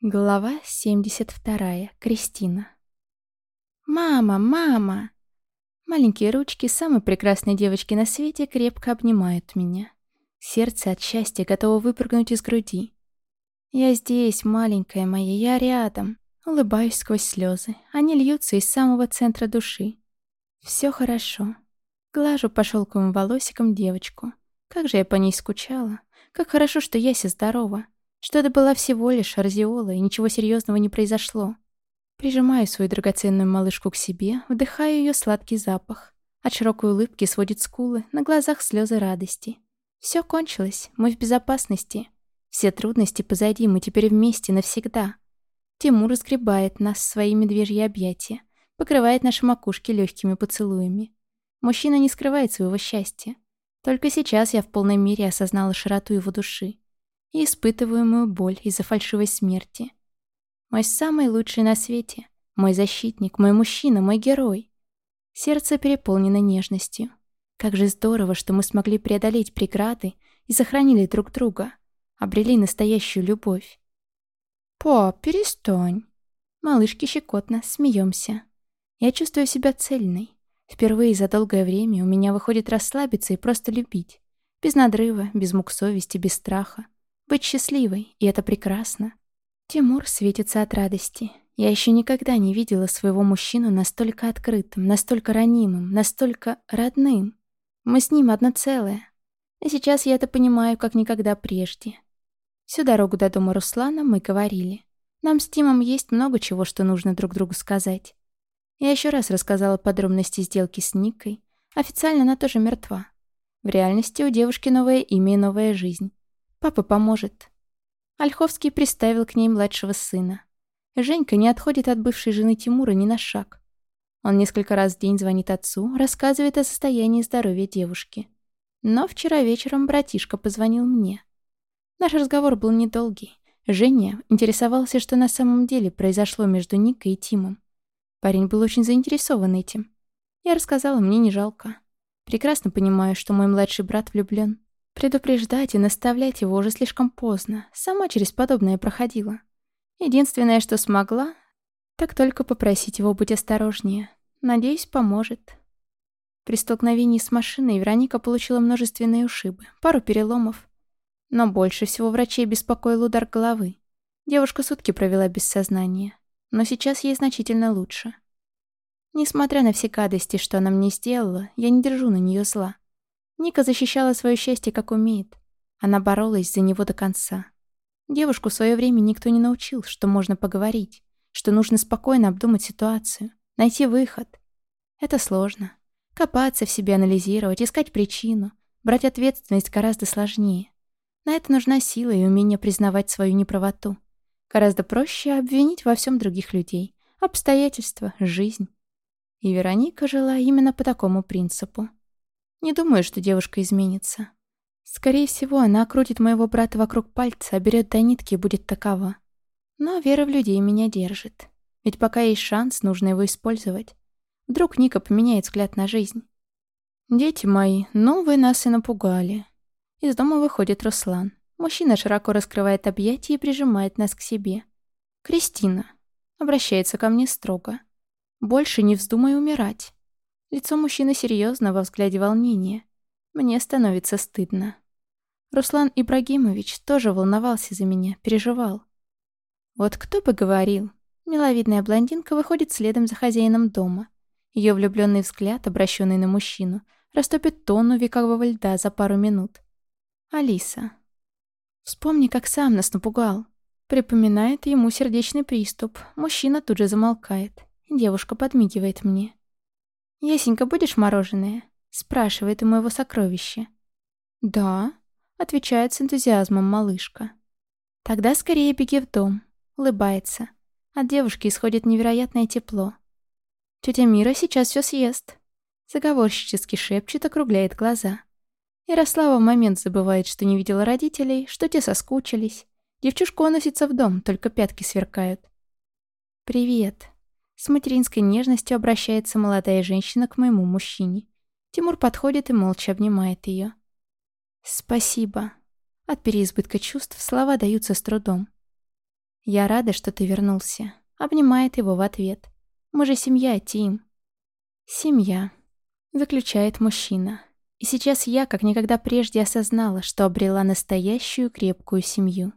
Глава 72. Кристина. «Мама, мама!» Маленькие ручки самой прекрасной девочки на свете крепко обнимают меня. Сердце от счастья готово выпрыгнуть из груди. «Я здесь, маленькая моя, я рядом». Улыбаюсь сквозь слезы. Они льются из самого центра души. Все хорошо. Глажу по шелковым волосикам девочку. Как же я по ней скучала. Как хорошо, что Яся здорова. Что это была всего лишь разиола, и ничего серьезного не произошло. Прижимаю свою драгоценную малышку к себе, вдыхаю ее сладкий запах. От широкой улыбки сводит скулы, на глазах слезы радости. Все кончилось, мы в безопасности. Все трудности позади, мы теперь вместе навсегда. Тимур разгребает нас в свои медвежьи объятия, покрывает наши макушки легкими поцелуями. Мужчина не скрывает своего счастья. Только сейчас я в полной мере осознала широту его души и испытываемую боль из-за фальшивой смерти. Мой самый лучший на свете, мой защитник, мой мужчина, мой герой. Сердце переполнено нежностью. Как же здорово, что мы смогли преодолеть преграды и сохранили друг друга, обрели настоящую любовь. «Пап, перестань!» Малышки щекотно, смеемся. Я чувствую себя цельной. Впервые за долгое время у меня выходит расслабиться и просто любить. Без надрыва, без мук совести, без страха. Быть счастливой, и это прекрасно. Тимур светится от радости. Я еще никогда не видела своего мужчину настолько открытым, настолько ранимым, настолько родным. Мы с ним одно целое. И сейчас я это понимаю, как никогда прежде. Всю дорогу до дома Руслана мы говорили. Нам с Тимом есть много чего, что нужно друг другу сказать. Я еще раз рассказала подробности сделки с Никой. Официально она тоже мертва. В реальности у девушки новое имя и новая жизнь. Папа поможет. Ольховский приставил к ней младшего сына. Женька не отходит от бывшей жены Тимура ни на шаг. Он несколько раз в день звонит отцу, рассказывает о состоянии здоровья девушки. Но вчера вечером братишка позвонил мне. Наш разговор был недолгий. Женя интересовался, что на самом деле произошло между Никой и Тимом. Парень был очень заинтересован этим. Я рассказала, мне не жалко. Прекрасно понимаю, что мой младший брат влюблен. Предупреждать и наставлять его уже слишком поздно. Сама через подобное проходила. Единственное, что смогла, так только попросить его быть осторожнее. Надеюсь, поможет. При столкновении с машиной Вероника получила множественные ушибы, пару переломов. Но больше всего врачей беспокоил удар головы. Девушка сутки провела без сознания. Но сейчас ей значительно лучше. Несмотря на все гадости, что она мне сделала, я не держу на нее зла. Ника защищала свое счастье как умеет. Она боролась за него до конца. Девушку в свое время никто не научил, что можно поговорить, что нужно спокойно обдумать ситуацию, найти выход. Это сложно. Копаться в себе, анализировать, искать причину, брать ответственность гораздо сложнее. На это нужна сила и умение признавать свою неправоту. Гораздо проще обвинить во всем других людей, обстоятельства, жизнь. И Вероника жила именно по такому принципу. Не думаю, что девушка изменится. Скорее всего, она окрутит моего брата вокруг пальца, берет до нитки и будет такова. Но вера в людей меня держит. Ведь пока есть шанс, нужно его использовать. Вдруг Ника поменяет взгляд на жизнь. «Дети мои, ну вы нас и напугали». Из дома выходит Руслан. Мужчина широко раскрывает объятия и прижимает нас к себе. «Кристина», обращается ко мне строго. «Больше не вздумай умирать. Лицо мужчины серьезно, во взгляде волнение. Мне становится стыдно. Руслан Ибрагимович тоже волновался за меня, переживал. Вот кто бы говорил. Миловидная блондинка выходит следом за хозяином дома. Ее влюбленный взгляд, обращенный на мужчину, растопит тонну векового льда за пару минут. Алиса. Вспомни, как сам нас напугал. Припоминает ему сердечный приступ. Мужчина тут же замолкает. Девушка подмигивает мне. «Ясенька, будешь мороженое?» — спрашивает у моего сокровища. «Да», — отвечает с энтузиазмом малышка. «Тогда скорее беги в дом», — улыбается. От девушки исходит невероятное тепло. «Тетя Мира сейчас все съест», — заговорщически шепчет, округляет глаза. Ярослава в момент забывает, что не видела родителей, что те соскучились. Девчушка уносится в дом, только пятки сверкают. «Привет», с материнской нежностью обращается молодая женщина к моему мужчине. Тимур подходит и молча обнимает ее. «Спасибо». От переизбытка чувств слова даются с трудом. «Я рада, что ты вернулся», — обнимает его в ответ. «Мы же семья, Тим». «Семья», — заключает мужчина. И сейчас я, как никогда прежде, осознала, что обрела настоящую крепкую семью.